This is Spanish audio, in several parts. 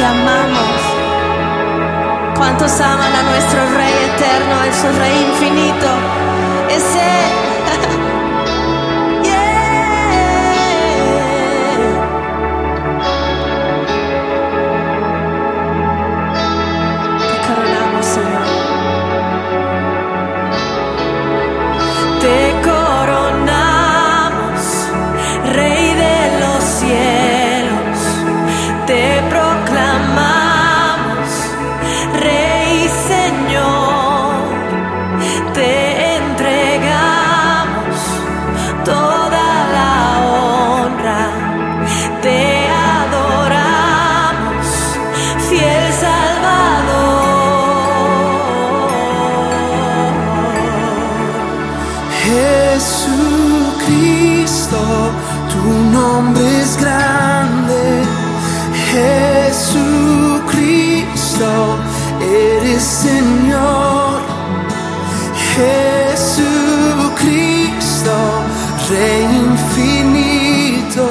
te amamos. ¿Cuántos aman a nuestro Rey eterno, a su Rey infinito? Ese. Tu nombre es grande, Jesucristo, eres Señor. Jesucristo, Rey infinito,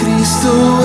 Cristo.